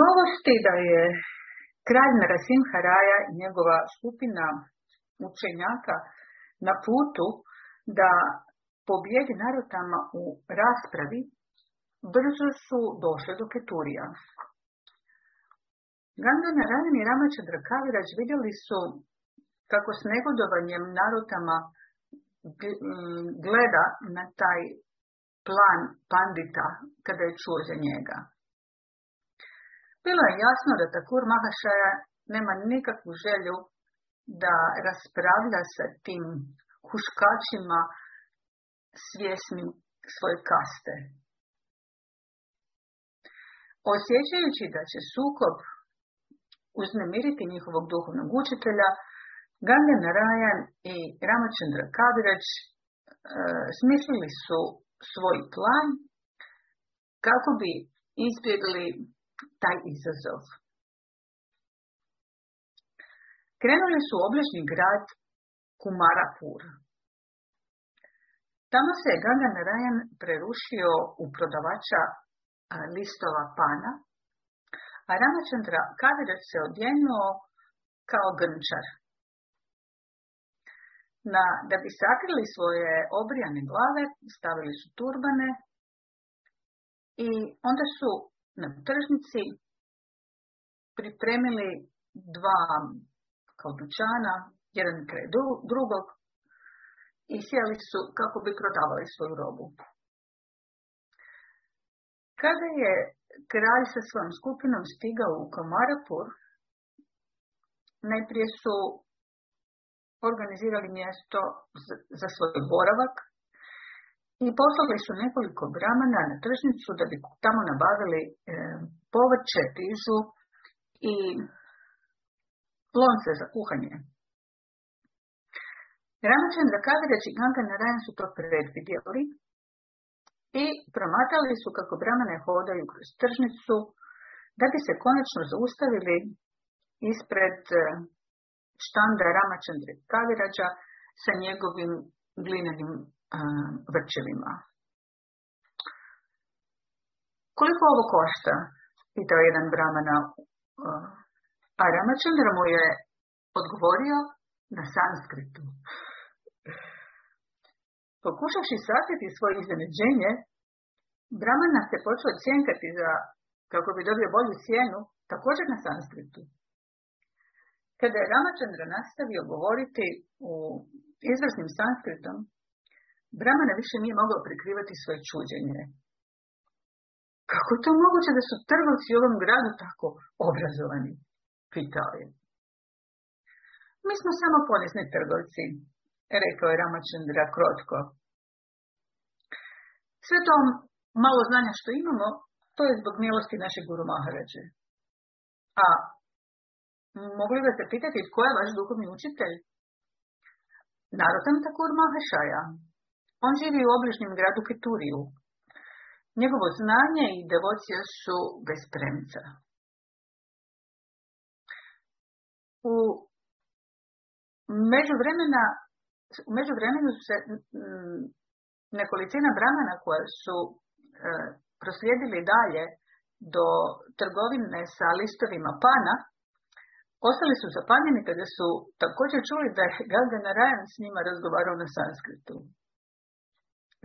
Novosti da je kralj Narasim Haraja i njegova skupina učenjaka na putu da pobjedi Narotama u raspravi, brzo su došli do Keturija. Ganga Narayan i Ramachandra Kavirađ vidjeli su kako s negodovanjem Narotama gleda na taj plan pandita kada je čuo za njega. Bilo je jasno da Takur Mahašaja nema nikakvu želju da raspravlja sa tim huškačima svjesnim svoje kaste. Osjećajući da će sukob uznemiriti njihovog duhovnog učitelja, Ganga Narayan i Ramachandra Kaviraj e, smislili su svoj plan kako bi izbjegli taj izazov. Krenuli su u obližnji grad Kumarapur. Tamo se je Ganga Narayan prerušio u prodavača listova pana, a Ramachandra Kaviraj se odjenuo kao grnčar. Na, da bi sakrili svoje obrijane glave, stavili su turbane i onda su na tržnici pripremili dva kao dućana, jedan kraj drugog i sjeli su kako bi prodavali svoju robu. Kada je kralj sa svojom skupinom stigao u Kamarapur, najprije su organizirali mjesto za svoj boravak i poslali su nekoliko bramana na tržnicu da bi tamo nabavili povrće, rižu i lonce za kuhanje. Ramachandra Kavirać i Ganga Narayan su to predvidjeli i promatrali su kako bramane hodaju kroz tržnicu da bi se konačno zaustavili ispred štanda Ramachandra Kavirađa sa njegovim glinenim vrčevima. Koliko ovo košta? Pitao jedan bramana. A Ramachandra mu je odgovorio na sanskritu. Pokušavši sakriti svoje iznenađenje, Brahmana se počeo cjenkati za, kako bi dobio bolju cijenu, također na sanskritu. Kada je Ramachandra nastavio govoriti u izvrsnim sanskritom, Brahmana više nije mogao prikrivati svoje čuđenje. Kako je to moguće da su trgovci u ovom gradu tako obrazovani? Pitao je. Mi smo samo ponisni trgovci, rekao je Ramachandra krotko. Sve to malo znanja što imamo, to je zbog milosti našeg guru Maharađe. A mogli da se pitati tko je vaš duhovni učitelj? Narotam Takur Mahešaja. On živi u obližnjem gradu Keturiju. Njegovo znanje i devocija su bez premca. U međuvremena u međuvremenu su se nekolicina bramana koja su e, proslijedili dalje do trgovine sa listovima pana, ostali su zapanjeni kada su također čuli da je Ganga Narayan s njima razgovarao na sanskritu.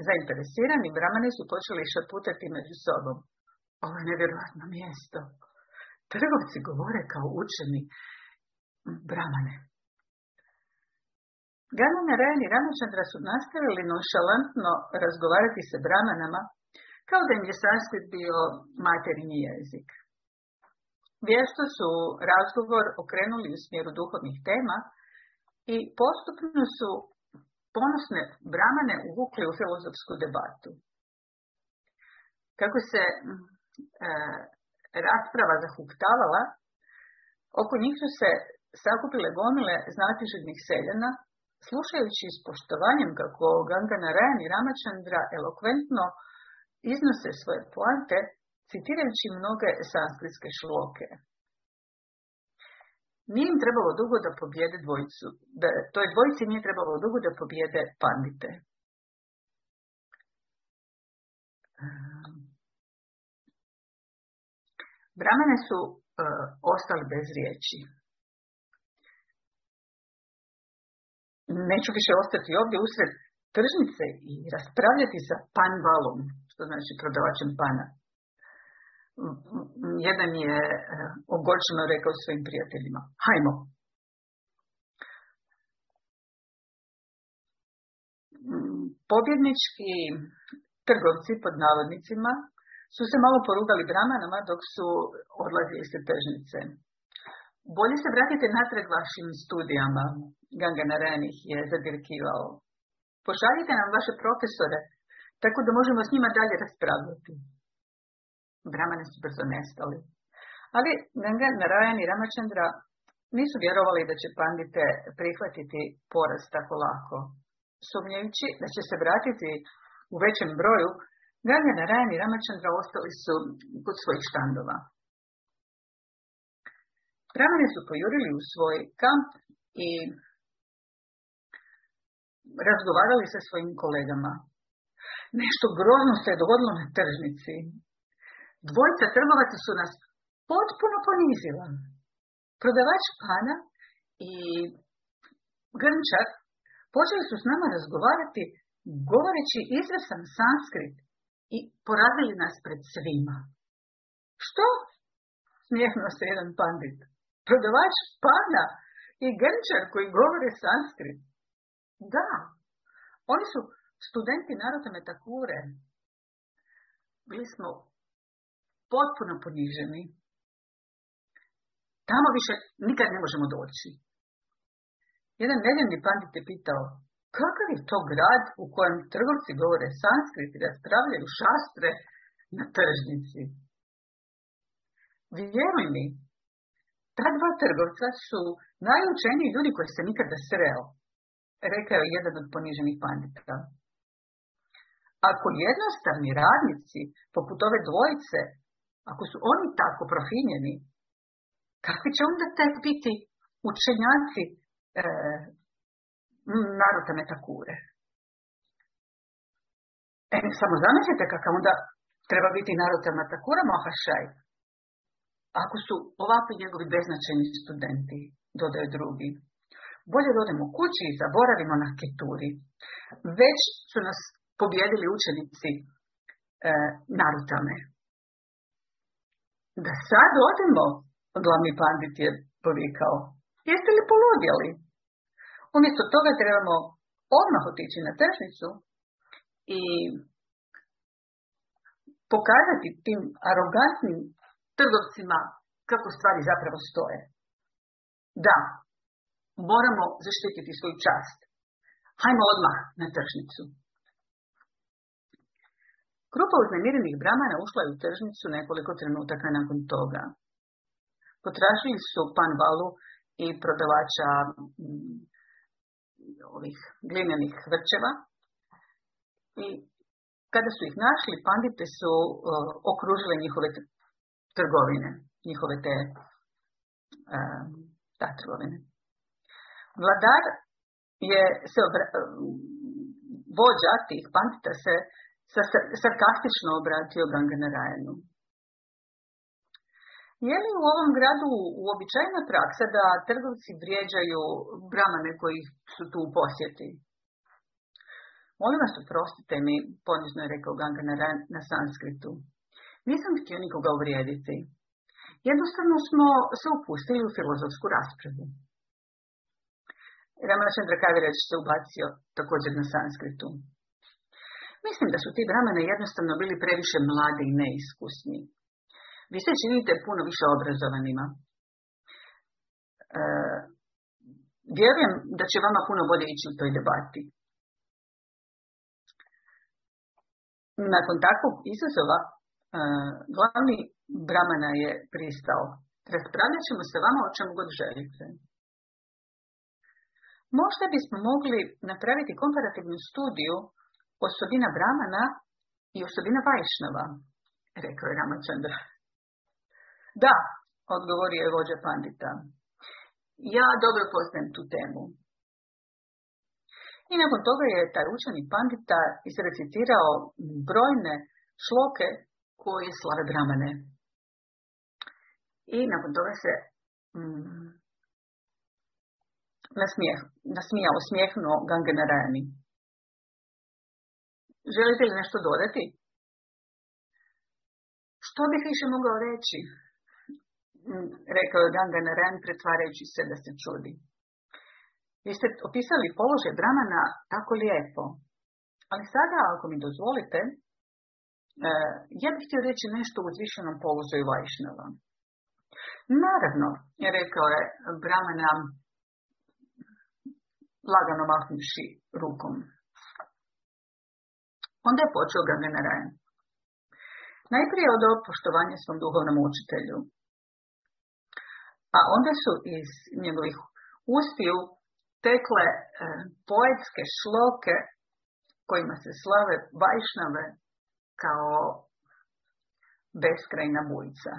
Zainteresirani bramani su počeli šaputati među sobom. Ovo je nevjerojatno mjesto. Trgovci govore kao učeni bramane. Gana Narayan i Ramachandra su nastavili nonšalantno razgovarati sa bramanama, kao da im je sanskrit bio materinji jezik. Vješto su razgovor okrenuli u smjeru duhovnih tema i postupno su ponosne bramane uvukli u filozofsku debatu. Kako se e, rasprava zahuktavala, oko njih su se sakupile gomile znatižednih seljana, slušajući s poštovanjem kako Ganga Narayan i Ramachandra elokventno iznose svoje poante, citirajući mnoge sanskritske šloke. Nije im trebalo dugo da pobjede dvojicu, da toj dvojici nije trebalo dugo da pobjede pandite. Bramane su uh, ostali bez riječi. Neću više ostati ovdje usred tržnice i raspravljati sa panvalom, što znači prodavačem pana. Jedan je uh, ogorčeno rekao svojim prijateljima, hajmo, pobjednički trgovci pod navodnicima su se malo porugali bramanama dok su odlazili se tržnice. Bolje se vratite natrag vašim studijama, Ganga Narenih je zadirkivao. Pošaljite nam vaše profesore, tako da možemo s njima dalje raspravljati. Bramane su brzo nestali. Ali Ganga Narayan i Ramachandra nisu vjerovali da će pandite prihvatiti poraz tako lako. Sumnjajući da će se vratiti u većem broju, Ganga Narayan i Ramachandra ostali su kod svojih štandova. Brahmane su pojurili u svoj kamp i razgovarali sa svojim kolegama. Nešto grozno se je dogodilo na tržnici. Dvojica trgovaca su nas potpuno ponizila. Prodavač pana i grnčar počeli su s nama razgovarati govoreći izvesan sanskrit i poradili nas pred svima. Što? Smijehnuo se jedan pandit. Prodavač pana i grnčar koji govore sanskrit. Da, oni su studenti Naroda Metakure. Bili smo potpuno poniženi. Tamo više nikad ne možemo doći. Jedan nedeljni pandit je pitao, kakav je to grad u kojem trgovci govore sanskrit i raspravljaju šastre na tržnici? Vjeruj mi, ta dva trgovca su najučeniji ljudi koji se nikada sreo, rekao je jedan od poniženih pandita. Ako jednostavni radnici, poput ove dvojice, ako su oni tako profinjeni, kakvi će onda tek biti učenjaci e, Naruta Metakure? E, samo zamislite kakav onda treba biti Naruta Metakura Mahašaj. Ako su ovakvi njegovi beznačajni studenti, dodaju drugi. Bolje da odemo kući i zaboravimo na keturi. Već su nas pobjedili učenici e, Narutame. Da sad odemo, glavni pandit je povikao. Jeste li poludjeli? Umjesto toga trebamo odmah otići na tržnicu i pokazati tim arogantnim trgovcima kako stvari zapravo stoje. Da, moramo zaštititi svoju čast. Hajmo odmah na tržnicu. Grupa uznemirenih bramana ušla je u tržnicu nekoliko trenutaka nakon toga. Potražili su pan Valu i prodavača mm, ovih glinenih vrčeva i kada su ih našli, pandite su uh, okružile njihove trgovine, njihove te uh, ta trgovine. Vladar je se obra, vođa tih pandita se sarkastično obratio Ganganarajanu. Je li u ovom gradu uobičajena praksa da trgovci vrijeđaju bramane koji su tu u posjeti? Molim vas, oprostite mi, ponizno je rekao Ganga na, na sanskritu. Nisam htio nikoga uvrijediti. Jednostavno smo se upustili u filozofsku raspravu. Ramachandra Kavirać se ubacio također na sanskritu. Mislim da su ti bramane jednostavno bili previše mladi i neiskusni. Vi se činite puno više obrazovanima. E, vjerujem da će vama puno bolje ići u toj debati. Nakon takvog izazova, e, glavni Bramana je pristao. Raspravljat ćemo se vama o čemu god želite. Možda bismo mogli napraviti komparativnu studiju osobina Bramana i osobina Vajšnava, rekao je Ramachandra. Da, odgovorio je vođa pandita. Ja dobro poznajem tu temu. I nakon toga je taj učeni pandita izrecitirao brojne šloke koje slave bramane. I nakon toga se mm, nasmijao, smijehnuo Gangenarani. Želite li nešto dodati? Što bih više mogao reći? Mm, rekao je Ganganaren pretvarajući se da se čudi. Vi ste opisali položaj Brahmana tako lijepo. Ali sada, ako mi dozvolite, e, ja bih htio reći nešto u uzvišenom položaju Vajšnava. Naravno, rekao je Brahmana lagano mahnuvši rukom. Onda je počeo ga Narayan. Najprije od poštovanja svom duhovnom učitelju. A onda su iz njegovih ustiju tekle e, poetske šloke kojima se slave vajšnave kao beskrajna bujica.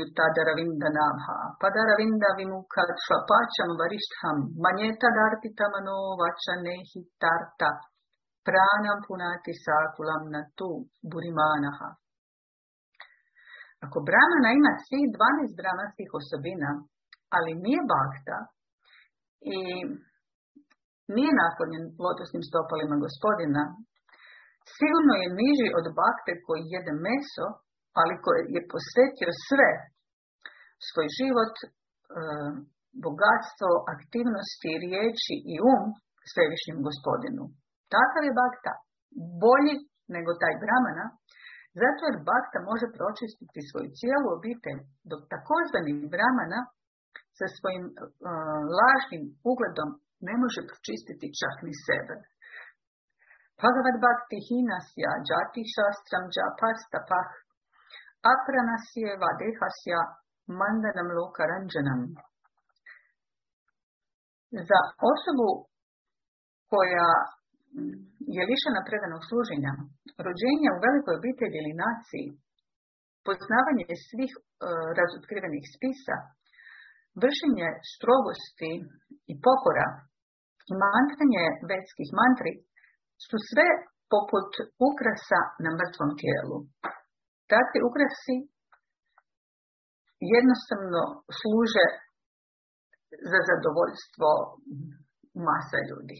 Yutadaravinda namha, padaravinda vimukat svapacham varishtham, manyeta darpitamano vachanehi tarta, pranam punati sakulam natu burimanaha. Ako Brahmana ima svih 12 brahmanskih osobina, ali nije bakta i nije naklonjen lotosnim stopalima gospodina, sigurno je niži od bakte koji jede meso, ali koji je posvetio sve, svoj život, e, bogatstvo, aktivnosti, riječi i um svevišnjem gospodinu. Takav je bakta bolji nego taj bramana, zato jer bakta može pročistiti svoju cijelu obitelj, dok takozvani bramana sa svojim uh, lažnim ugledom ne može pročistiti čak ni sebe. Bhagavad Bhakti hinasya jati shastram japastapah apranasye vadehasya mandanam lokaranjanam. Za osobu koja je lišena predanog služenja, rođenja u velikoj obitelji ili naciji, poznavanje svih uh, razotkrivenih spisa, vršenje strogosti i pokora i mantranje vetskih mantri su sve poput ukrasa na mrtvom tijelu. Takvi ukrasi jednostavno služe za zadovoljstvo masa ljudi.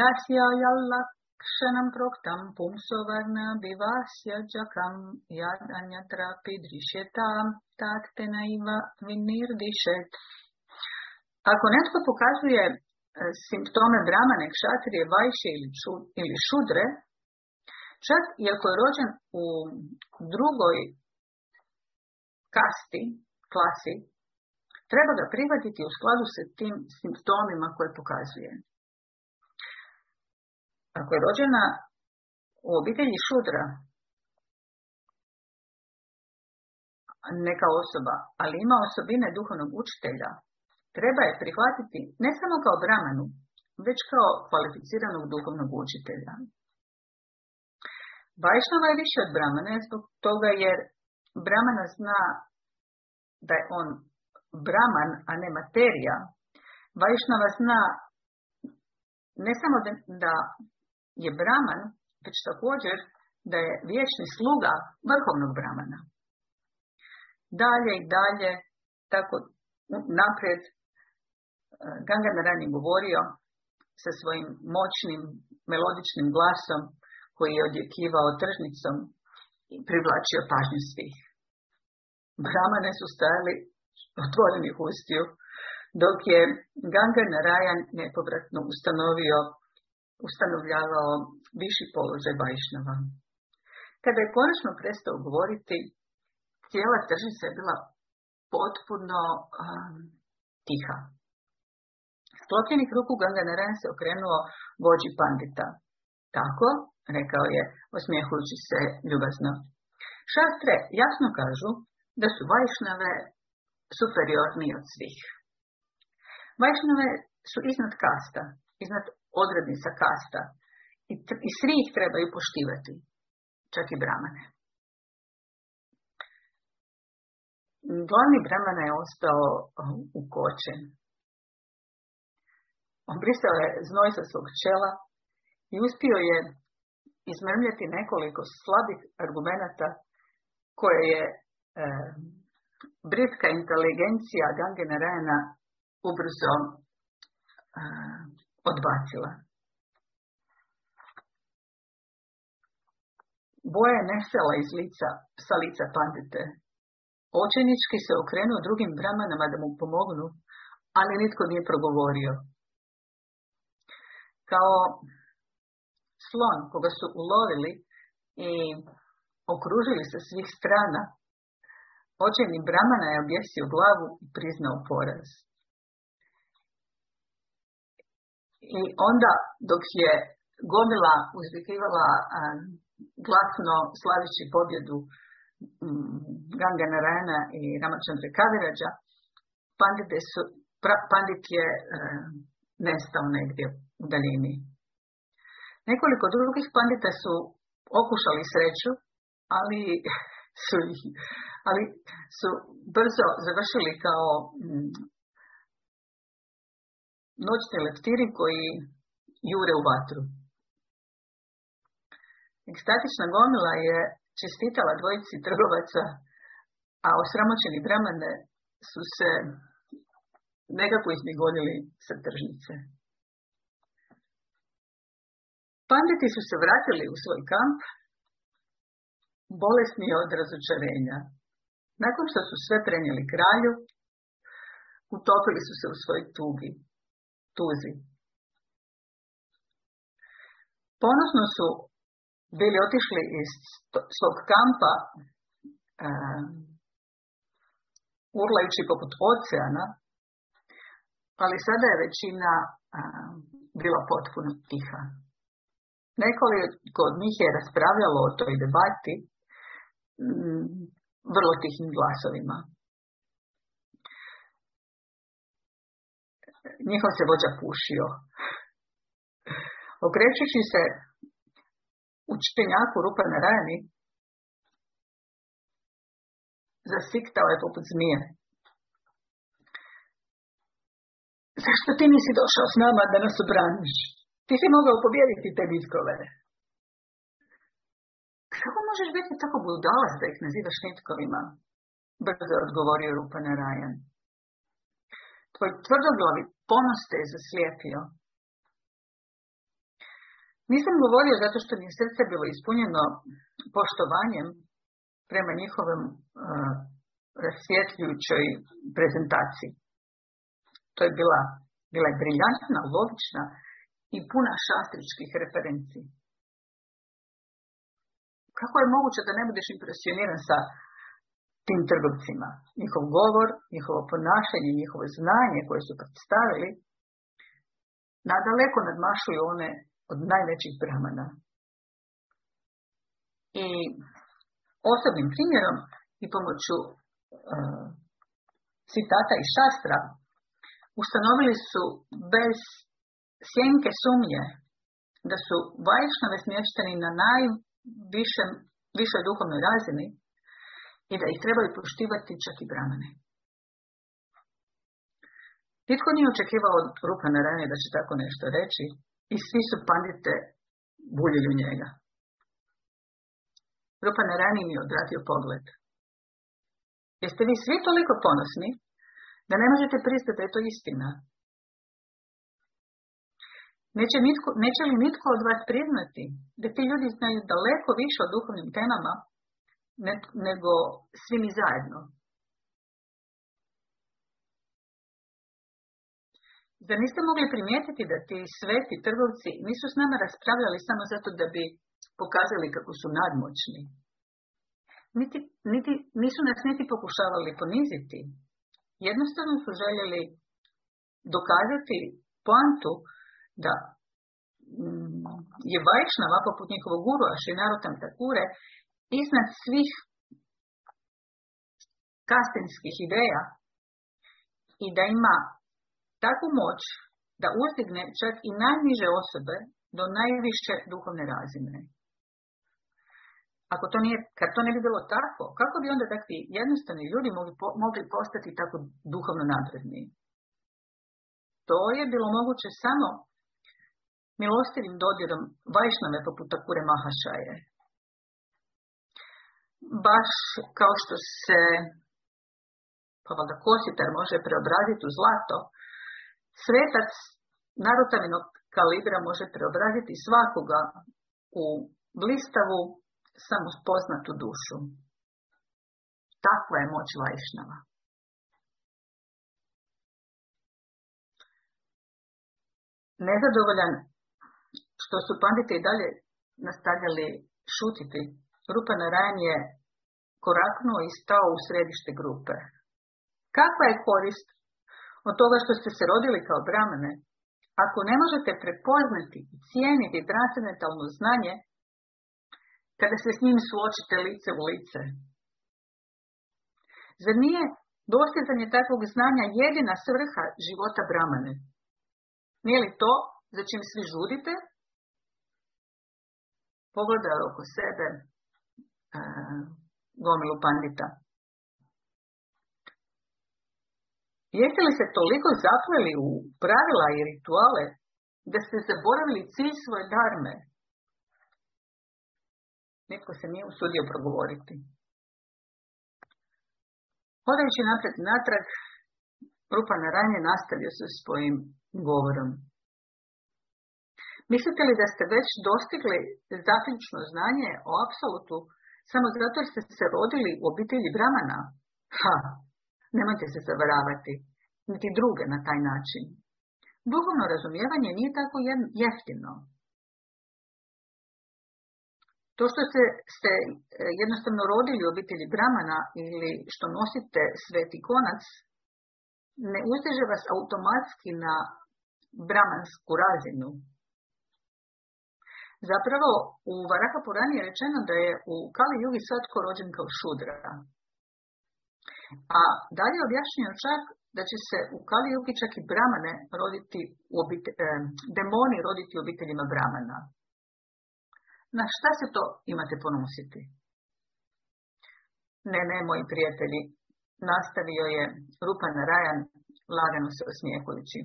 Jasja jalla Kshanam proktam pumso varna vivasya jakam yad anyatra pidrishetam takte naiva vinirdišet. Ako netko pokazuje e, simptome bramane, kšatrije, vajše ili, ili šudre, čak i ako je rođen u drugoj kasti, klasi, treba ga prihvatiti u skladu sa tim simptomima koje pokazuje. Ako je rođena u obitelji šudra, neka osoba, ali ima osobine duhovnog učitelja, treba je prihvatiti ne samo kao bramanu, već kao kvalificiranog duhovnog učitelja. Vajšnava je više od bramana zbog toga jer bramana zna da je on braman, a ne materija. Vajšnava zna ne samo da je Brahman, već također da je vječni sluga vrhovnog Brahmana. Dalje i dalje, tako naprijed, e, Ganga Narani govorio sa svojim moćnim, melodičnim glasom koji je odjekivao tržnicom i privlačio pažnju svih. Brahmane su stajali otvorenih ustiju, dok je Ganga Narayan nepovratno ustanovio ustanovljavao viši položaj Vajšnava. Kada je konačno prestao govoriti, cijela tržnica je bila potpuno um, tiha. Sklopljenih ruku Ganganaren se okrenuo vođi pandita. Tako, rekao je, osmijehujući se ljubazno. Šastre jasno kažu da su Vajšnave superiorniji od svih. Vajšnave su iznad kasta, iznad odrednica kasta i, i svi ih trebaju poštivati, čak i bramane. Glavni bramana je ostao u koče. On brisao je znoj sa svog čela i uspio je izmrmljati nekoliko slabih argumenata koje je e, britka inteligencija Gangena Rena ubrzo e, odbacila. Boja je nesela iz lica, sa lica pandite. Očenički se okrenuo drugim bramanama da mu pomognu, ali nitko nije progovorio. Kao slon koga su ulovili i okružili sa svih strana, očeni Bramana je objesio glavu i priznao poraz. I onda dok je gomila uzvikivala glasno slavići pobjedu mm, Ganga Narayana i Ramachandra Kavirađa, pandit, je nestao negdje u daljini. Nekoliko drugih pandita su okušali sreću, ali su, ali su brzo završili kao mm, noćni leptiri koji jure u vatru. Ekstatična gomila je čestitala dvojici trgovaca, a osramoćeni bramane su se nekako izmigoljili sa tržnice. Panditi su se vratili u svoj kamp, bolesni od razočarenja. Nakon što su sve prenijeli kralju, utopili su se u svoj tugi, tuzi. Ponosno su bili otišli iz svog kampa uh, urlajući poput oceana, ali sada je većina bila potpuno tiha. Nekoliko od njih je raspravljalo o toj debati mm, vrlo tihim glasovima. Njihov se vođa pušio. Okrećući se učenjaku rupa na rani, zasiktao je poput zmije. Zašto ti nisi došao s nama da nas obraniš? Ti si mogao pobijediti te bitkove. Kako možeš biti tako budalas da ih nazivaš nitkovima? Brzo odgovorio Rupa Rajan. Tvoj tvrdoglavi ponos te je zaslijepio. Nisam govorio zato što mi je srce bilo ispunjeno poštovanjem prema njihovom uh, rasvjetljujućoj prezentaciji. To je bila, bila je briljantna, logična i puna šastričkih referenciji. Kako je moguće da ne budeš impresioniran sa tim trgovcima? Njihov govor, njihovo ponašanje, njihovo znanje koje su predstavili, nadaleko nadmašuju one od najvećih brahmana. I osobnim primjerom i pomoću uh, citata i šastra ustanovili su bez sjenke sumnje da su vajšnove smješteni na najvišem, višoj duhovnoj razini i da ih trebaju poštivati čak i bramane. Nitko nije očekivao od Rupa Naranje da će tako nešto reći i svi su pandite buljili u njega. Rupa Naranje mi je odratio pogled. Jeste vi svi toliko ponosni da ne možete pristati da je to istina. Neće, nitko, neće li nitko od vas priznati da ti ljudi znaju daleko više o duhovnim temama nego svi mi zajedno? Zar niste mogli primijetiti da ti sveti trgovci nisu s nama raspravljali samo zato da bi pokazali kako su nadmoćni? Niti, niti, nisu nas niti pokušavali poniziti, Jednostavno su željeli dokazati poantu da mm, je Vajšnava poput njihovog gurua Šinarutam Takure iznad svih kastinskih ideja i da ima takvu moć da uzdigne čak i najniže osobe do najviše duhovne razine. Ako to nije, kad to ne bi bilo tako, kako bi onda takvi jednostavni ljudi mogli, mogli postati tako duhovno napredni? To je bilo moguće samo milostivim dodirom vajšnave poput Takure Mahašaje. Baš kao što se pa valjda kositar može preobraziti u zlato, svetac narotavinog kalibra može preobraziti svakoga u blistavu, samospoznatu dušu. Takva je moć Vajšnava. Nezadovoljan što su pandite i dalje nastavljali šutiti, Rupa Narajan je koraknuo i stao u središte grupe. Kakva je korist od toga što ste se rodili kao bramane, ako ne možete prepoznati i cijeniti transcendentalno znanje, kada se s njim suočite lice u lice? Zar nije dostizanje takvog znanja jedina svrha života bramane? Nije li to za čim svi žudite? Pogledaj oko sebe uh, gomilu pandita. Jeste li se toliko zapleli u pravila i rituale da ste zaboravili cilj svoje darme? Netko se nije usudio progovoriti. Hodajući napred natrag, Rupa Naranje nastavio sa svojim govorom. Mislite li da ste već dostigli zaključno znanje o apsolutu samo zato jer ste se rodili u obitelji Bramana? Ha, nemojte se zavaravati, niti druge na taj način. Duhovno razumijevanje nije tako jeftino. To što ste, ste jednostavno rodili u obitelji Bramana ili što nosite sveti konac, ne uzdiže vas automatski na bramansku razinu. Zapravo, u Varaka Purani je rečeno da je u Kali Jugi svatko rođen kao šudra. A dalje je objašnjeno čak da će se u Kali Jugi čak i bramane roditi u obite, eh, demoni roditi u obiteljima bramana. Na šta se to imate ponositi? Ne, ne, moji prijatelji, nastavio je Rupa Narajan lagano se osmijehujući.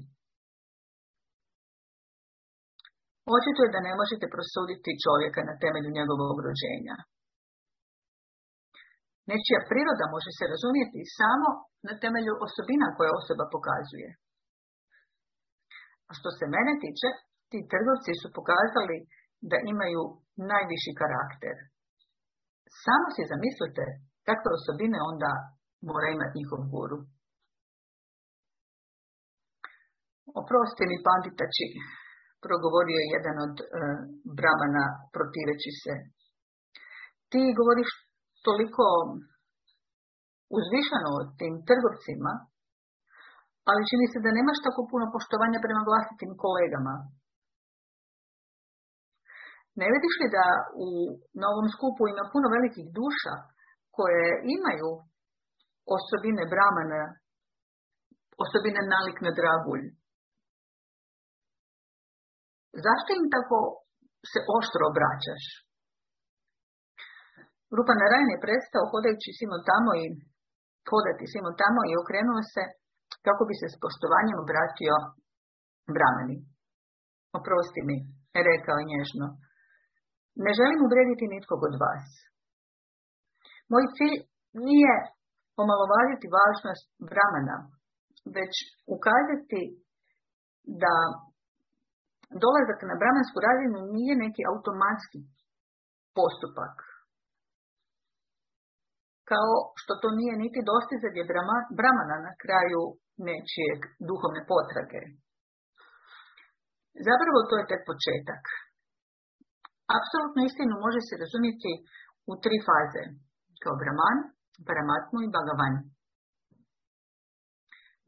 Očito je da ne možete prosuditi čovjeka na temelju njegovog rođenja. Nečija priroda može se razumjeti samo na temelju osobina koje osoba pokazuje. A što se mene tiče, ti trgovci su pokazali da imaju najviši karakter. Samo si zamislite kakve osobine onda mora imati njihov guru. Oprosti mi panditači, progovorio je jedan od e, bramana protiveći se. Ti govoriš toliko uzvišano o tim trgovcima, ali čini se da nemaš tako puno poštovanja prema vlastitim kolegama. Ne vidiš li da u, na ovom skupu ima puno velikih duša koje imaju osobine bramana, osobine nalik na dragulj? Zašto im tako se oštro obraćaš? Rupa Narajan je prestao hodajući simo tamo i hodati simo tamo i okrenuo se kako bi se s poštovanjem obratio bramani. Oprosti mi, rekao nježno. Ne želim uvrediti nitkog od vas. Moj cilj nije omalovažiti važnost Bramana, već ukazati da dolazak na bramansku razinu nije neki automatski postupak. Kao što to nije niti dostizanje bramana na kraju nečijeg duhovne potrage. Zapravo to je tek početak. Apsolutno istinu može se razumjeti u tri faze, kao Brahman, Paramatmu i Bhagavan.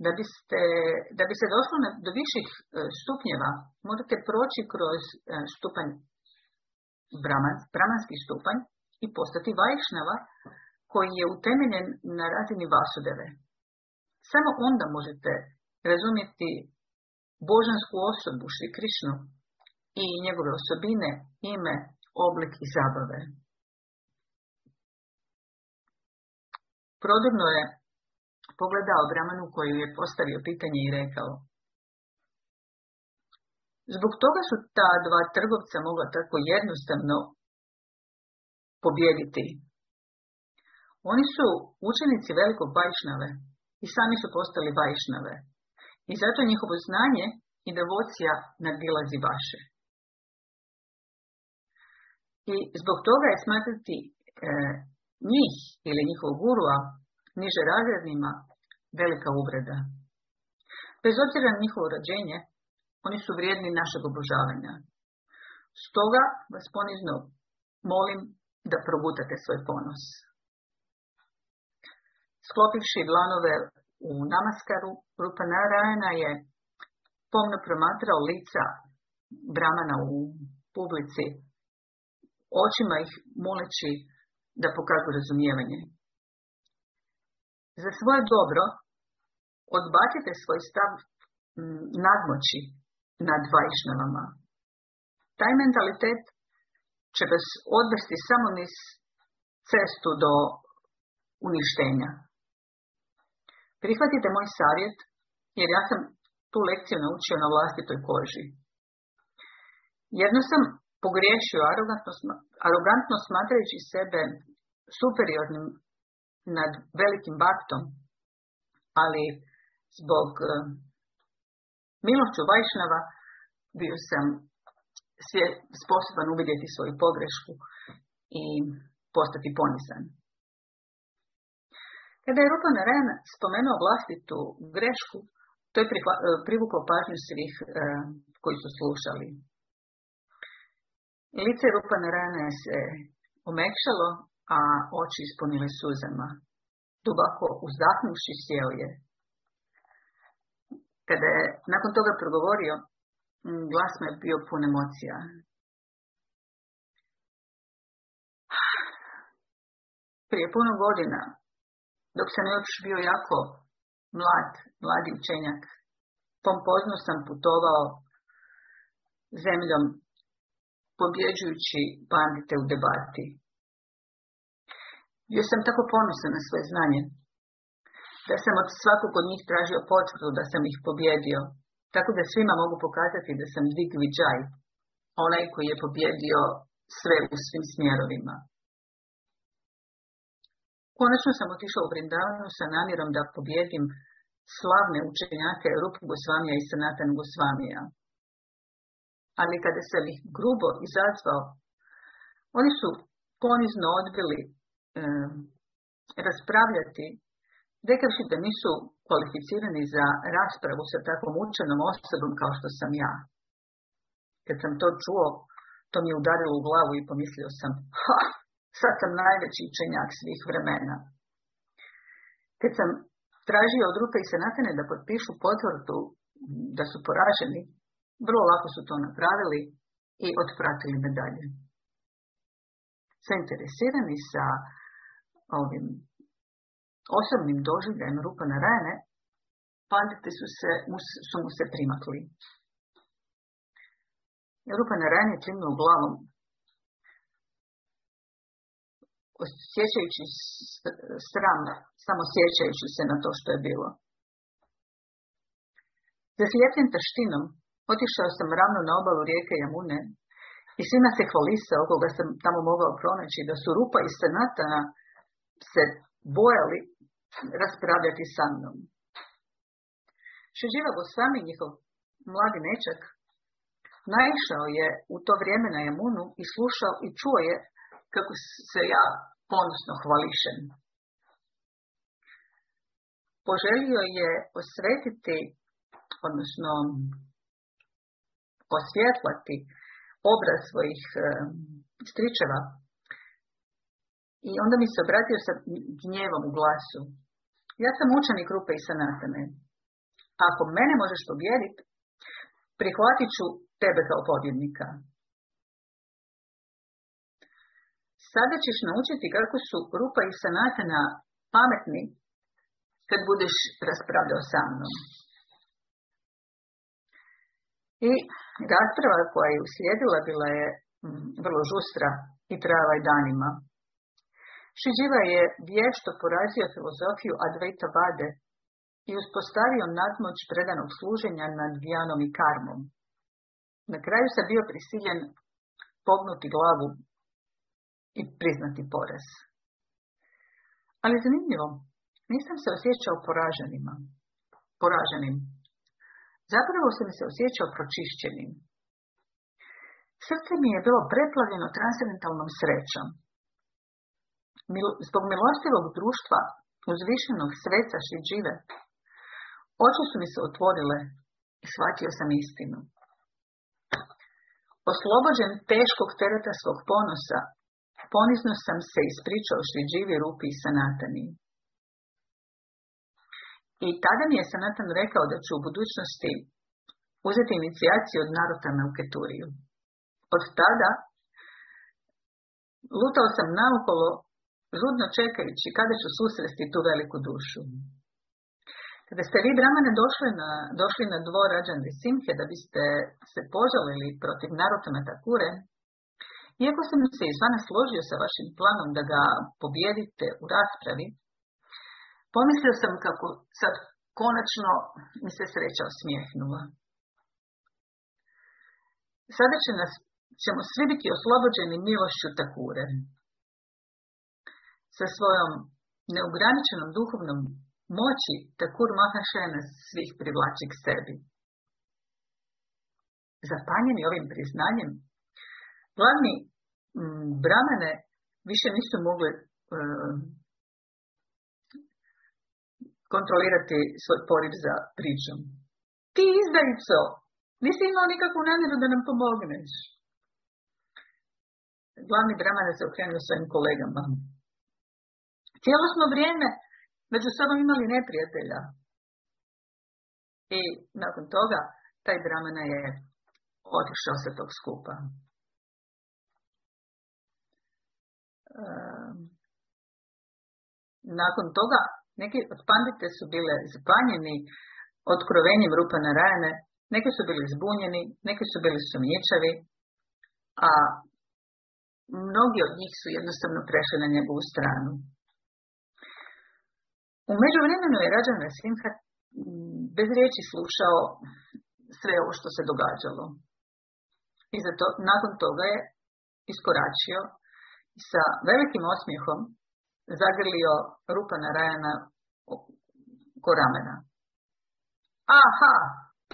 Da, biste, da bi se došlo do viših e, stupnjeva, morate proći kroz e, stupanj Brahman, Brahmanski stupanj i postati Vajšnava koji je utemeljen na razini Vasudeve. Samo onda možete razumjeti božansku osobu Šri Krišnu i njegove osobine, ime, oblik i zabave. Prodorno je pogledao Bramanu koju je postavio pitanje i rekao Zbog toga su ta dva trgovca mogla tako jednostavno pobijediti. Oni su učenici velikog Vajšnave i sami su postali Vajšnave. I zato njihovo znanje i devocija nadilazi vaše. I zbog toga je smatrati e, njih ili njihov gurua niže razrednima velika uvreda. Bez obzira na njihovo rođenje, oni su vrijedni našeg obožavanja. Stoga vas ponizno molim da probutate svoj ponos. Sklopivši dlanove u namaskaru, Rupa Narayana je pomno promatrao lica Bramana u publici, očima ih moleći da pokažu razumijevanje. Za svoje dobro odbacite svoj stav nadmoći nad vajšnavama. Taj mentalitet će vas odvesti samo niz cestu do uništenja. Prihvatite moj savjet, jer ja sam tu lekciju naučio na vlastitoj koži. Jedno sam pogriješio arogantno, arogantno smatrajući sebe superiornim nad velikim baktom, ali zbog uh, milošću Vajšnava bio sam sposoban uvidjeti svoju pogrešku i postati ponizan. Kada je Rupa Narayan spomenuo vlastitu grešku, to je e, privuklo pažnju svih uh, koji su slušali. Lice Rupa Narayana se omekšalo, a oči ispunile suzama. Dubako uzdahnuši sjeo je. Kada je nakon toga progovorio, glas mu je bio pun emocija. Prije puno godina, dok sam još bio jako mlad, mladi učenjak, pompozno sam putovao zemljom pobjeđujući pandite u debati. Bio sam tako ponosan na svoje znanje, da sam od svakog od njih tražio potvrdu da sam ih pobjedio, tako da svima mogu pokazati da sam Džaj, onaj koji je pobjedio sve u svim smjerovima. Konačno sam otišao u Brindavanu sa namjerom da pobjedim slavne učenjake Rupu Gosvamija i Sanatan Gosvamija. Ali kada sam ih grubo izazvao, oni su ponizno odbili raspravljati, rekavši da nisu kvalificirani za raspravu sa takvom učenom osobom kao što sam ja. Kad sam to čuo, to mi je udarilo u glavu i pomislio sam, ha, sad sam najveći učenjak svih vremena. Kad sam tražio od Rupe i Senatene da potpišu potvrdu da su poraženi, vrlo lako su to napravili i otpratili medalje. Zainteresirani sa ovim osobnim doživljajem rupa na rane, panditi su, se, su mu se primakli. Rupa na rane je klimnuo glavom, osjećajući sram, samo sjećajući se na to što je bilo. Zaslijepljen taštinom, otišao sam ravno na obalu rijeke Jamune i svima se hvalisao koga sam tamo mogao pronaći da su rupa i senatana se bojali raspravljati sa mnom. Šeđiva Gosvami, njihov mladi nečak, naišao je u to vrijeme na Jamunu i slušao i čuo je kako se ja ponosno hvališem. Poželio je osvetiti, odnosno osvjetlati obraz svojih stričeva i onda mi se obratio sa gnjevom u glasu. Ja sam učenik rupe i sanatane. Ako mene možeš pobijediti, prihvatit ću tebe kao pobjednika. Sada ćeš naučiti kako su rupa i sanatana pametni kad budeš raspravljao sa mnom. I rasprava koja je uslijedila bila je mm, vrlo žustra i trava i danima. Šiđiva je vješto porazio filozofiju Advaita Vade i uspostavio nadmoć predanog služenja nad Vijanom i karmom. Na kraju sam bio prisiljen pognuti glavu i priznati poraz. Ali zanimljivo, nisam se osjećao poraženima, poraženim. Zapravo sam se osjećao pročišćenim. Srce mi je bilo preplavljeno transcendentalnom srećom. Zbog milostivog društva uzvišenog sveca Šiđive, oči su mi se otvorile i shvatio sam istinu. Oslobođen teškog tereta svog ponosa, ponizno sam se ispričao Šiđivi rupi i sanatani. I tada mi je Sanatan rekao da ću u budućnosti uzeti inicijaciju od Naruta u Keturiju. Od tada lutao sam naokolo, žudno čekajući kada ću susresti tu veliku dušu. Kada ste vi, Bramane, došli na, došli na dvor Rađan Simhe da biste se požalili protiv Naruta Takure, iako sam se izvana složio sa vašim planom da ga pobjedite u raspravi, pomislio sam kako sad konačno mi se sreća osmijehnula. Sada će nas, ćemo svi biti oslobođeni milošću Takure. Sa svojom neograničenom duhovnom moći Takur nas svih privlači k sebi. Zapanjeni ovim priznanjem, glavni Mm, bramene više nisu mogli uh, kontrolirati svoj poriv za pričom. Ti izdajico, nisi imao nikakvu namjeru da nam pomogneš. Glavni bramane se okrenuo svojim kolegama. Cijelo vrijeme među sobom imali neprijatelja. I nakon toga taj bramana je otišao sa tog skupa. Ehm, nakon toga neki od pandite su bile zapanjeni otkrovenjem rupa rajane, neki su bili zbunjeni, neki su bili sumnjičavi, a mnogi od njih su jednostavno prešli na njegovu stranu. U međuvremenu je Rađan Simha bez riječi slušao sve ovo što se događalo. I zato, nakon toga je iskoračio sa velikim osmijehom zagrlio Rupana Rajana ko ramena. Aha,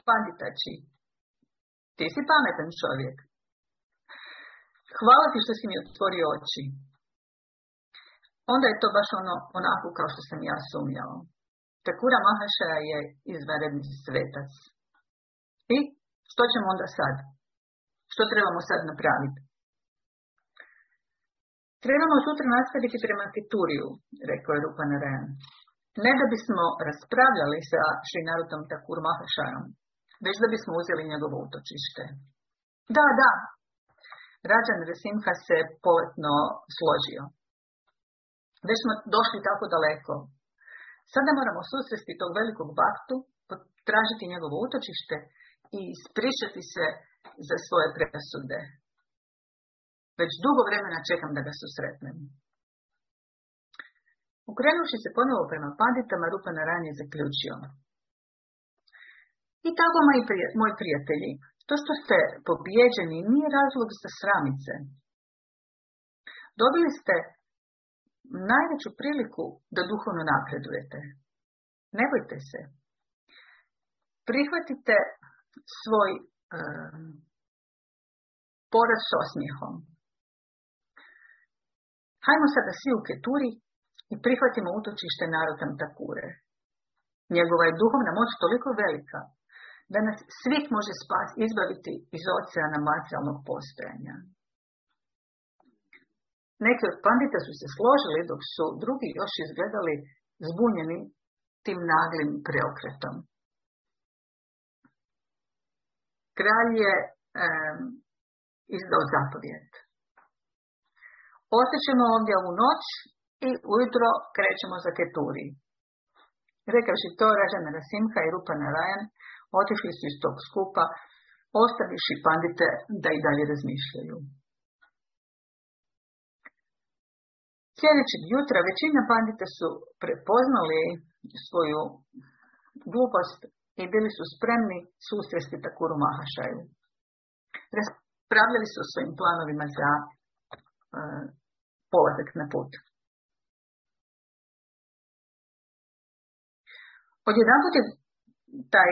panditači, ti si pametan čovjek. Hvala ti što si mi otvorio oči. Onda je to baš ono, onako kao što sam ja sumnjao. Takura Mahaša je izvanredni svetac. I što ćemo onda sad? Što trebamo sad napraviti? Trebamo sutra nastaviti prema Kituriju, rekao je Rupa. Ne da bismo raspravljali sa Šrinarutom Takur Mahašajom, već da bismo uzeli njegovo utočište. Da, da, Rađan Resimha se poletno složio. Već smo došli tako daleko. Sada moramo susresti tog velikog baktu, tražiti njegovo utočište i ispričati se za svoje presude. Već dugo vremena čekam da ga susretnem. Ukrenuši se ponovo prema panditama, Rupa Naran je zaključio. I tako, moji, prijatelji, to što ste pobijeđeni nije razlog za sramice. Dobili ste najveću priliku da duhovno napredujete. Ne bojte se. Prihvatite svoj um, poraz s osmijehom. Hajmo sada svi u Keturi i prihvatimo utočište narodom Takure. Njegova je duhovna moć toliko velika da nas svih može spas, izbaviti iz oceana materijalnog postojanja. Neki od pandita su se složili dok su drugi još izgledali zbunjeni tim naglim preokretom. Kralj je um, izdao zapovjed. Ostaćemo ovdje u noć i ujutro krećemo za Keturi. Rekavši to, Ražana Rasimha i Rupa Narayan otišli su iz tog skupa, ostaviši pandite da i dalje razmišljaju. Sljedećeg jutra većina pandite su prepoznali svoju glupost i bili su spremni susresti Takuru Mahašaju. Raspravljali su o svojim planovima za uh, polazak na put. Odjedan put je taj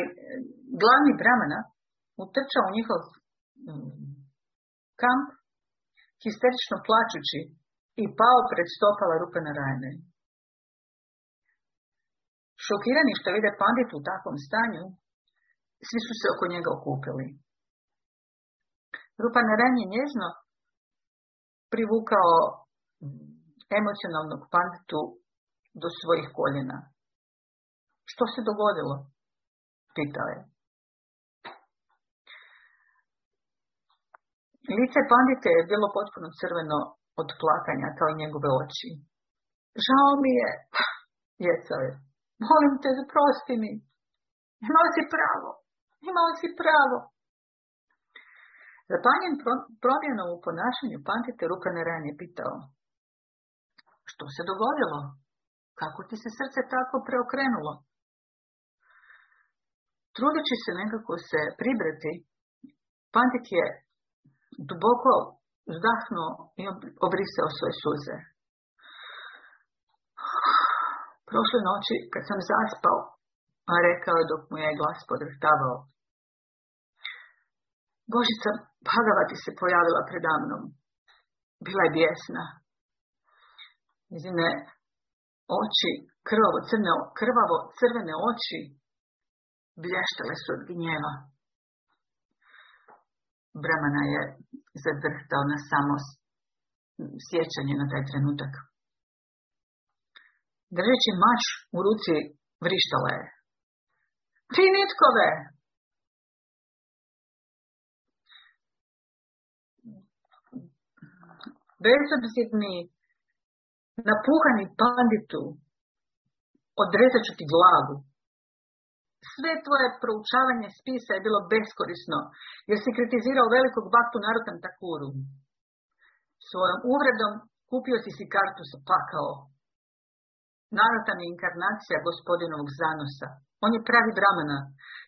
glavni bramana utrčao u njihov um, kamp, histerično plačući i pao pred stopala rupe na rajne. Šokirani što vide panditu u takvom stanju, svi su se oko njega okupili. Rupa na je nježno privukao emocionalnog panditu do svojih koljena. Što se dogodilo? Pitao je. Lice pandite je bilo potpuno crveno od plakanja kao i njegove oči. Žao mi je, jecao je. Molim te, zaprosti mi. Imao si pravo. Imao si pravo. Zapanjen promjenom u ponašanju Pantite Rupaneren je pitao. Što se dogodilo? Kako ti se srce tako preokrenulo? Trudeći se nekako se pribrati, Pantit je duboko vzdahnuo i obrisao svoje suze. Prošle noći, kad sam zaspao, a rekao je dok mu je glas podrhtavao. Božica Bhagavati se pojavila predamnom. Bila je bijesna. Njezine oči, krvavo, crne, krvavo crvene oči, blještale su od gnjeva. Brahmana je zadrhtao na samo sjećanje na taj trenutak. Držeći mač u ruci vrištala je. Ti nitkove! Bezobzirni, napuhani panditu, odrezat ću ti glavu. Sve tvoje proučavanje spisa je bilo beskorisno, jer si kritizirao velikog baktu Narutan Takuru. Svojom uvredom kupio si si kartu sa pakao. Narutan je inkarnacija gospodinovog zanosa. On je pravi bramana.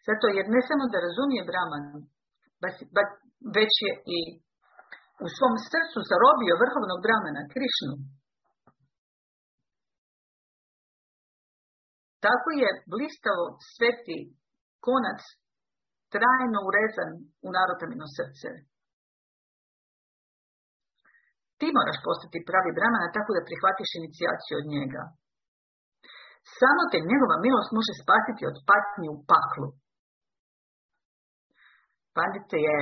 Zato jer ne samo da razumije braman, već je i u svom srcu zarobio vrhovnog bramana, Krišnu. Tako je blistavo sveti konac trajno urezan u narodamino srce. Ti moraš postati pravi bramana tako da prihvatiš inicijaciju od njega. Samo te njegova milost može spasiti od patnji u paklu. Pandite je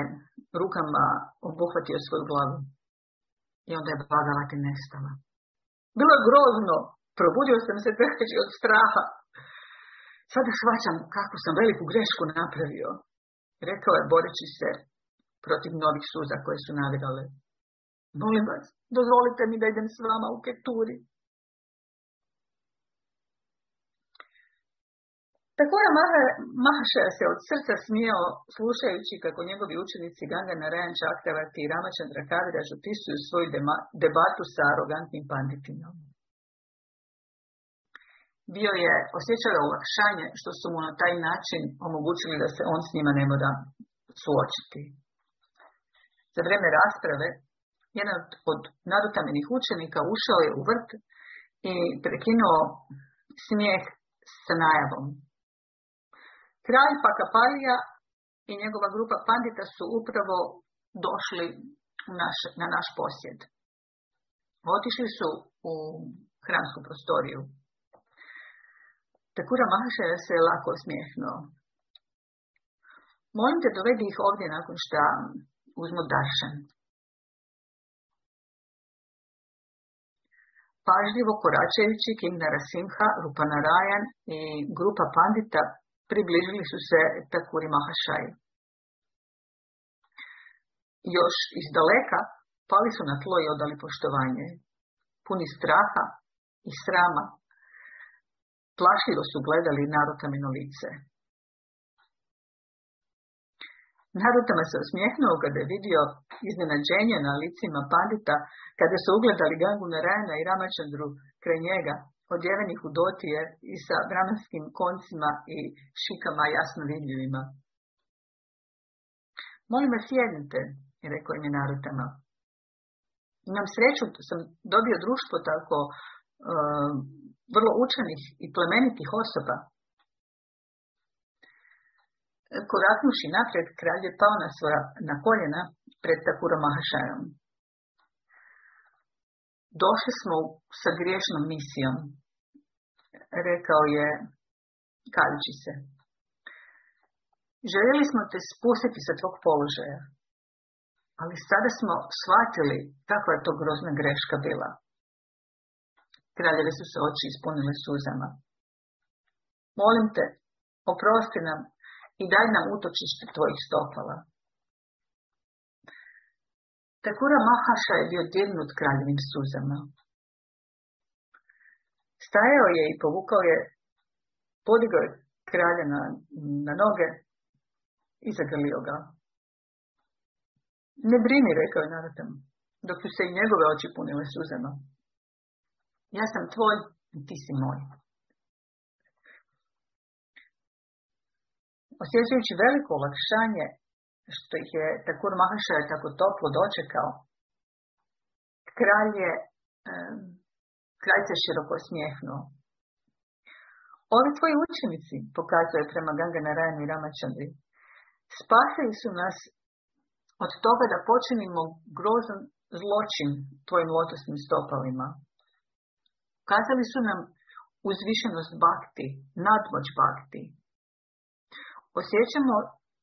rukama obuhvatio svoju glavu. I onda je Bhagavati nestala. Bilo je grozno. Probudio sam se drhteći od straha. Sada shvaćam kako sam veliku grešku napravio. Rekao je boreći se protiv novih suza koje su navirale. Molim vas, dozvolite mi da idem s vama u keturi. Takora Mahaša se od srca smijao slušajući kako njegovi učenici Ganga Narayan Čaktavati i Ramachandra Kaviraž opisuju svoju debatu sa arogantnim panditinom. Bio je, osjećao je olakšanje što su mu na taj način omogućili da se on s njima ne mora suočiti. Za vreme rasprave, jedan od nadotamenih učenika ušao je u vrt i prekinuo smijeh sa najavom. Kralj Pakapalija i njegova grupa pandita su upravo došli naš, na naš posjed. Otišli su u hramsku prostoriju. Takura Mahaša se lako osmijehnuo. Molim te dovedi ih ovdje nakon što uzmu daršan. Pažljivo koračajući King Narasimha, Rupa Narayan i grupa pandita približili su se Takuri Mahašaj. Još iz daleka pali su na tlo i odali poštovanje. Puni straha i srama, plašljivo su gledali Narutamino lice. Narutama se osmijehnuo kada je vidio iznenađenje na licima pandita kada su ugledali Gangu Narayana i Ramachandru kraj njega odjevenih u dotije i sa bramanskim koncima i šikama jasno vidljivima. Molim vas sjednite, je rekao im je narutama. Imam sreću, sam dobio društvo tako vrlo učenih i plemenitih osoba. Koraknuši naprijed, kralj je pao na svoja na koljena pred Takurom Mahašajom. Došli smo sa griješnom misijom, rekao je kajući se. Željeli smo te spustiti sa tvog položaja, ali sada smo shvatili kakva je to grozna greška bila. Kraljeve su se oči ispunile suzama. Molim te, oprosti nam i daj nam utočište tvojih stopala. Takura Mahaša je bio dirnut kraljevim suzama. Stajao je i povukao je, podigao je kralja na, na noge i zagrlio ga. Ne brini, rekao je naratam, dok su se i njegove oči punile suzama. Ja sam tvoj i ti si moj. Osjećajući veliko olakšanje što ih je Takur Mahaša tako toplo dočekao, kralj je, kralj se široko smijehnuo. Ovi tvoji učenici, pokazuje prema Ganga Rajanu i Ramačandri, spasili su nas od toga da počinimo grozan zločin tvojim lotosnim stopalima. Kazali su nam uzvišenost bakti, nadmoć bakti. Osjećamo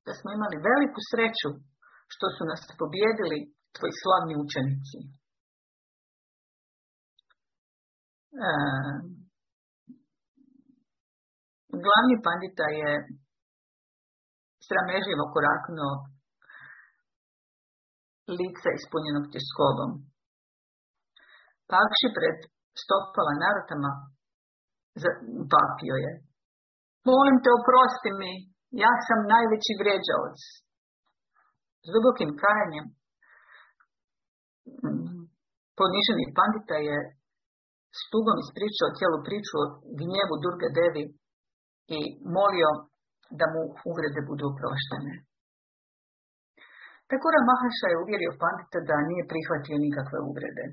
da smo imali veliku sreću što su nas pobjedili tvoji slavni učenici. E, glavni pandita je sramežljivo koraknuo lica ispunjenog tjeskobom. Pakši pred stopala narotama vapio je. Molim te, oprosti mi, ja sam najveći vređavac. S dubokim kajanjem mm, poniženi pandita je s tugom ispričao cijelu priču o gnjevu Durga Devi i molio da mu uvrede budu oproštene. Takura Mahaša je uvjerio pandita da nije prihvatio nikakve uvrede.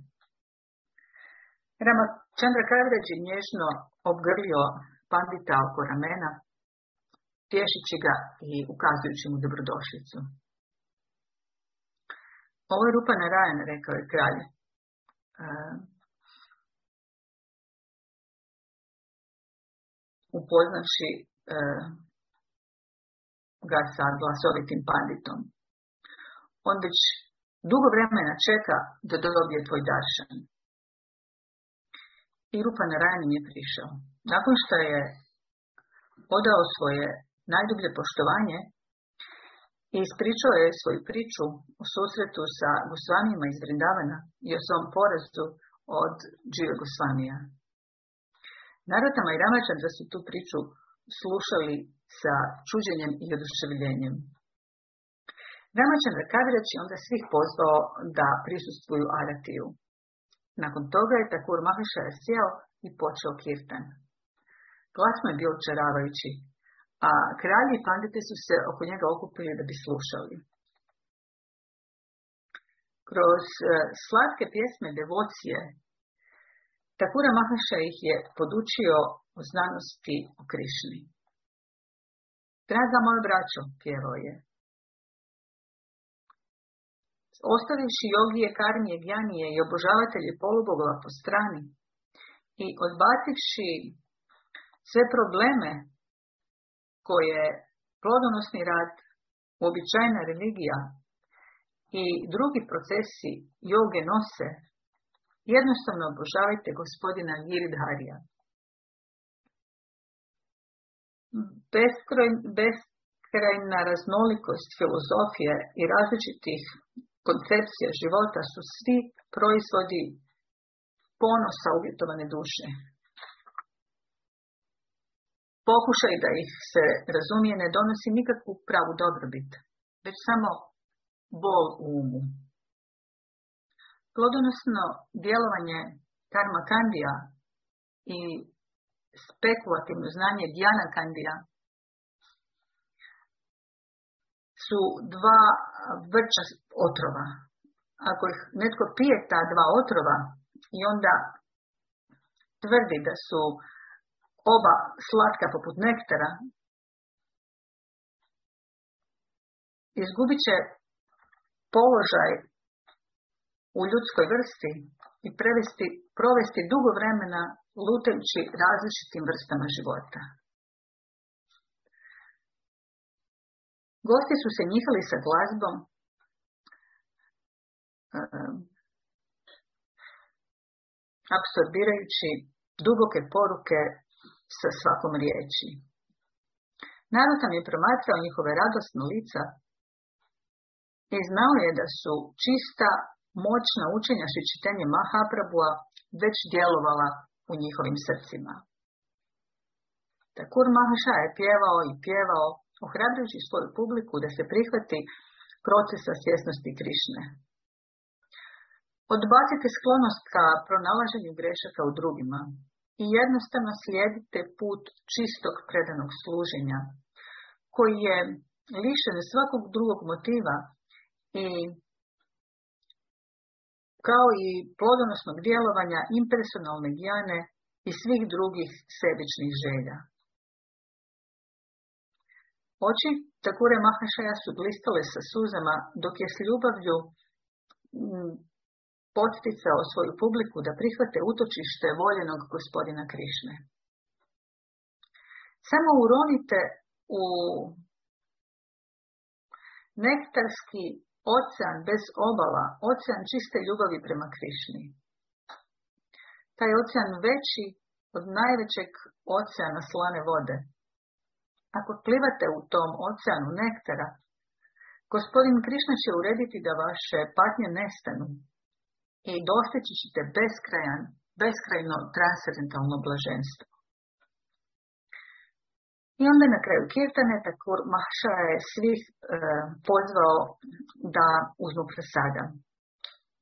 Rama Chandra je nježno obgrlio pandita oko ramena, tješići ga i ukazujući mu dobrodošlicu. Ovo je Rupa Narayan, rekao je kralj. Uh, upoznavši ga sa glasovitim panditom. On već dugo vremena čeka da dobije tvoj daršan. I Rupa Narayan je prišao. Nakon što je odao svoje najdublje poštovanje i ispričao je svoju priču o susretu sa Gosvamijima iz Vrindavana i o svom porazu od Džive Gosvamija. Narotama i Ramačandra su tu priču slušali sa čuđenjem i oduševljenjem. Ramačandra Kavirać je onda svih pozvao da prisustvuju Aratiju. Nakon toga je Takur Mahaša sjeo i počeo kirtan. Glas mu je bio čaravajući, a kralji i pandite su se oko njega okupili da bi slušali. Kroz uh, slatke pjesme devocije Takura Mahaša ih je podučio o znanosti o Krišni. Draga moja braćo, pjevao je, ostavivši jogije, karmije, gjanije i obožavatelje polubogova po strani i odbacivši sve probleme koje plodonosni rad, uobičajena religija i drugi procesi joge nose, jednostavno obožavajte gospodina Giridharija. Beskrajna raznolikost filozofije i različitih koncepcija života su svi proizvodi ponosa uvjetovane duše. Pokušaj da ih se razumije ne donosi nikakvu pravu dobrobit, već samo bol u umu. Plodonosno djelovanje karma kandija i spekulativno znanje djana kandija su dva vrča otrova. Ako ih netko pije ta dva otrova i onda tvrdi da su oba slatka poput nektara, izgubit će položaj u ljudskoj vrsti i prevesti, provesti dugo vremena lutajući različitim vrstama života. Gosti su se njihali sa glazbom, apsorbirajući duboke poruke sa svakom riječi. Narod tam je promatrao njihove radosne lica i znao je da su čista, moćna učenja i čitenje Mahaprabhua već djelovala u njihovim srcima. Takur Mahaša je pjevao i pjevao, ohrabrujući svoju publiku da se prihvati procesa svjesnosti Krišne. Odbacite sklonost ka pronalaženju grešaka u drugima i jednostavno slijedite put čistog predanog služenja, koji je lišen svakog drugog motiva i kao i plodonosnog djelovanja impersonalne gjane i svih drugih sebičnih želja. Oči Takure Mahašaja su blistale sa suzama, dok je s ljubavlju mm, podsticao svoju publiku da prihvate utočište voljenog gospodina Krišne. Samo uronite u nektarski ocean bez obala, ocean čiste ljubavi prema Krišni. Taj ocean veći od najvećeg oceana slane vode. Ako plivate u tom oceanu nektara, gospodin Krišna će urediti da vaše patnje nestanu i dostići ćete beskrajan, beskrajno transcendentalno blaženstvo. I onda na kraju kirtane Takur Mahša je svih e, pozvao da uzmu prasada.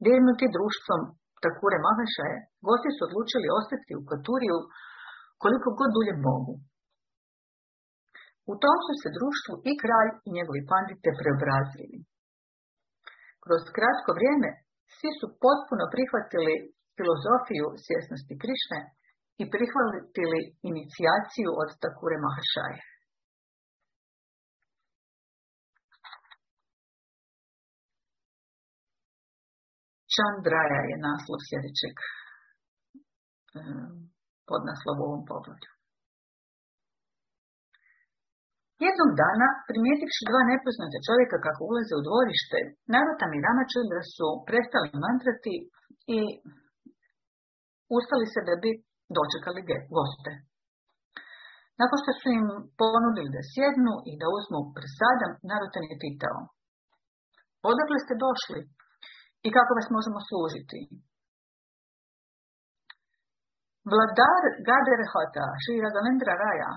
Dirnuti društvom Takure je, gosti su odlučili ostati u Katuriju koliko god dulje mogu. U tom su se društvu i kralj i njegovi pandite preobrazili. Kroz kratko vrijeme svi su potpuno prihvatili filozofiju svjesnosti Krišne i prihvatili inicijaciju od Takure Mahašaje. Čandraja je naslov sljedećeg podnaslov u ovom pogledu. Jednog dana, primijetivši dva nepoznata čovjeka kako ulaze u dvorište, Narota i Ramačandra su prestali mantrati i ustali se da bi dočekali goste. Nakon što su im ponudili da sjednu i da uzmu presadam, Narutan je pitao Odakle ste došli i kako vas možemo služiti? Vladar Gaderhota, Šira Galendra Raja,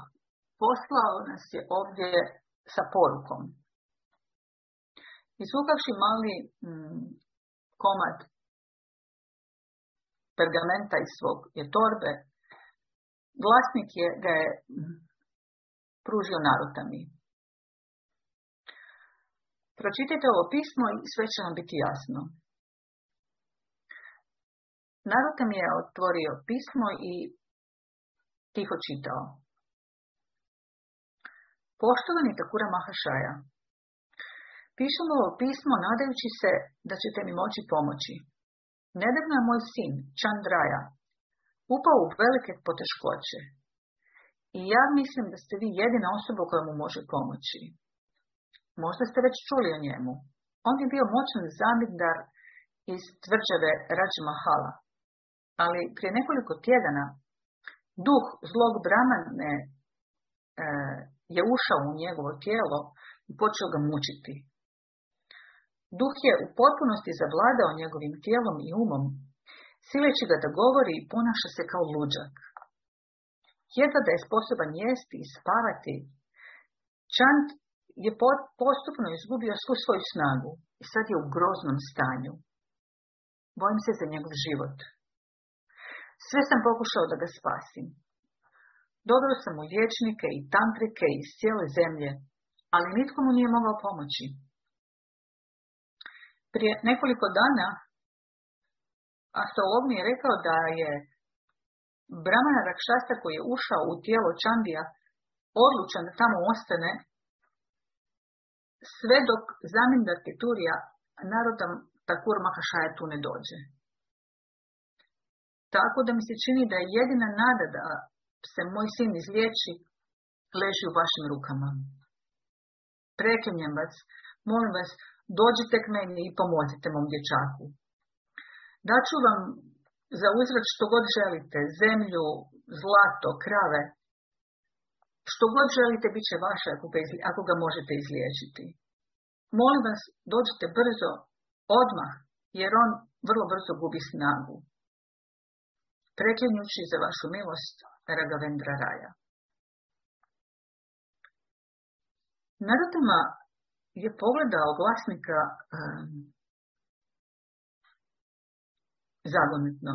poslao nas je ovdje sa porukom. Izvukavši mali mm, komad pergamenta iz svog je torbe, vlasnik je ga je pružio narutami. Pročitajte ovo pismo i sve će vam biti jasno. Naruta mi je otvorio pismo i tiho čitao. Poštovani Takura Mahašaja, pišem ovo pismo nadajući se da ćete mi moći pomoći. Nedavno je moj sin, Chandraja, upao u velike poteškoće. I ja mislim da ste vi jedina osoba koja mu može pomoći. Možda ste već čuli o njemu. On je bio moćan zamigdar iz tvrđave Rađa Mahala. Ali prije nekoliko tjedana duh zlog Brahmane e, je ušao u njegovo tijelo i počeo ga mučiti. Duh je u potpunosti zavladao njegovim tijelom i umom, sileći ga da govori i ponaša se kao luđak. Jedva da je sposoban jesti i spavati, Čant je postupno izgubio svu svoju snagu i sad je u groznom stanju. Bojim se za njegov život. Sve sam pokušao da ga spasim. Doveo sam u liječnike i tantrike iz cijele zemlje, ali nitko mu nije mogao pomoći. Prije nekoliko dana astrolog mi je rekao da je Brahmana Rakšasta koji je ušao u tijelo Čandija odlučan da tamo ostane sve dok Zamindar Keturija narodom Takur Mahašaja tu ne dođe. Tako da mi se čini da je jedina nada da se moj sin izliječi leži u vašim rukama. Preklinjem vas, molim vas, dođite k meni i pomozite mom dječaku. Daću vam za uzvrat što god želite, zemlju, zlato, krave, što god želite bit će vaše ako ga, ako ga možete izliječiti. Molim vas, dođite brzo, odmah, jer on vrlo brzo gubi snagu. Preklinjući za vašu milost, Ragavendra Raja. Narodama je pogledao glasnika um, zagonetno.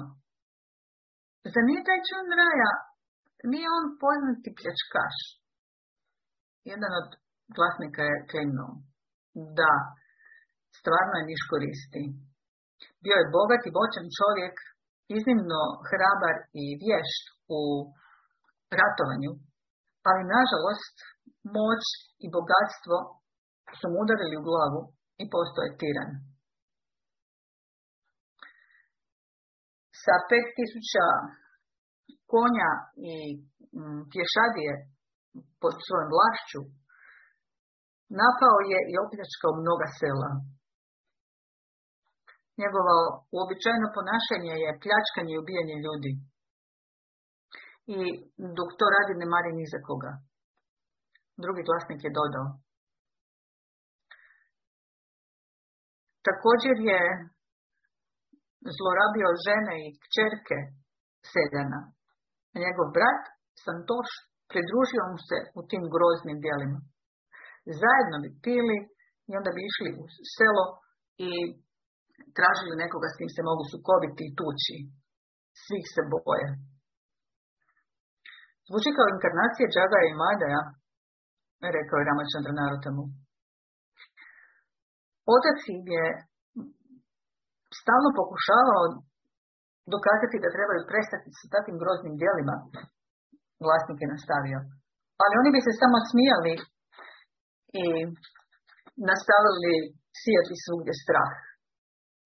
Zar nije taj član raja, nije on poznati pljačkaš? Jedan od glasnika je krenuo. Da, stvarno je niš koristi. Bio je bogat i boćan čovjek, iznimno hrabar i vješt u ratovanju, ali nažalost moć i bogatstvo su mu udarili u glavu i postoje tiran. Sa pet tisuća konja i mm, pješadije pod svojom vlašću napao je i opljačkao mnoga sela. Njegovo uobičajeno ponašanje je pljačkanje i ubijanje ljudi. I dok to radi ne mari ni za koga. Drugi glasnik je dodao. Također je zlorabio žene i kćerke Sedana. Njegov brat, Santoš, pridružio mu se u tim groznim dijelima. Zajedno bi pili i onda bi išli u selo i tražili nekoga s kim se mogu sukobiti i tući. Svih se boje. Zvuči kao inkarnacija Džagaja i Madaja, rekao je Ramachandra Narotamu. Otac je stalno pokušavao dokazati da trebaju prestati sa takvim groznim dijelima. Vlasnik je nastavio. Ali oni bi se samo smijali i nastavili sijati svugdje strah.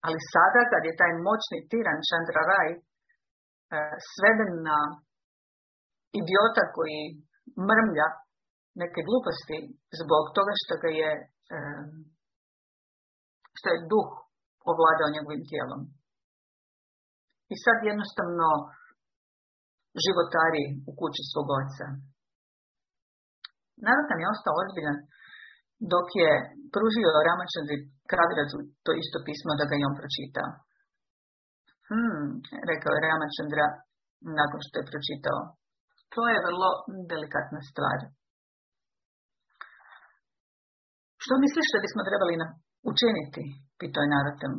Ali sada kad je taj moćni tiran Chandra Rai e, sveden na idiota koji mrmlja neke gluposti zbog toga što ga je što je duh ovladao njegovim tijelom. I sad jednostavno životari u kući svog oca. Narod je ostao ozbiljan dok je pružio Ramačandri Kavirazu to isto pismo da ga i on pročita. Hmm, rekao je Ramachandra nakon što je pročitao. To je vrlo delikatna stvar. Što misliš da bismo trebali učiniti? Pitao je Narotem.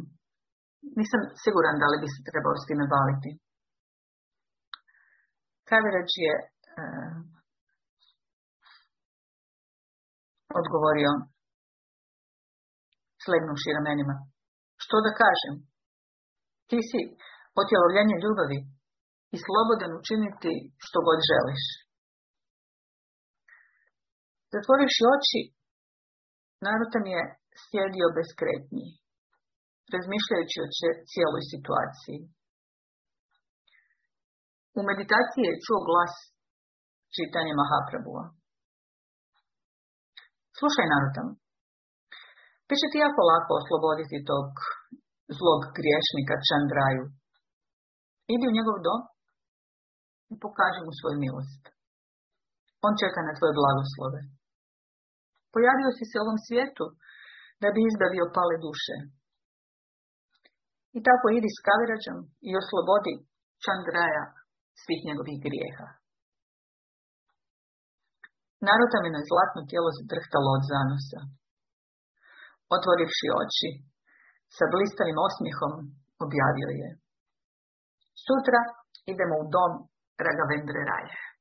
Nisam siguran da li bi se trebao s time baviti. Kavirač je uh, odgovorio slegnuši ramenima. Što da kažem? Ti si otjelovljenje ljubavi i slobodan učiniti što god želiš. Zatvorivši oči, Narutan je sjedio bez kretnji, razmišljajući o cijeloj situaciji. U meditaciji je čuo glas čitanje Mahaprabhua. Slušaj, Narutan, Piše ti jako lako osloboditi tog zlog griješnika Čandraju. Idi u njegov dom i pokaži mu svoju milost. On čeka na tvoje blagoslove. Pojavio si se ovom svijetu da bi izbavio pale duše. I tako idi s kavirađom i oslobodi Čandraja svih njegovih grijeha. Narotamino je zlatno tijelo zadrhtalo od zanosa. Otvorivši oči, sa blistavim osmihom objavio je. Sutra idemo u dom Ragavendra Raya.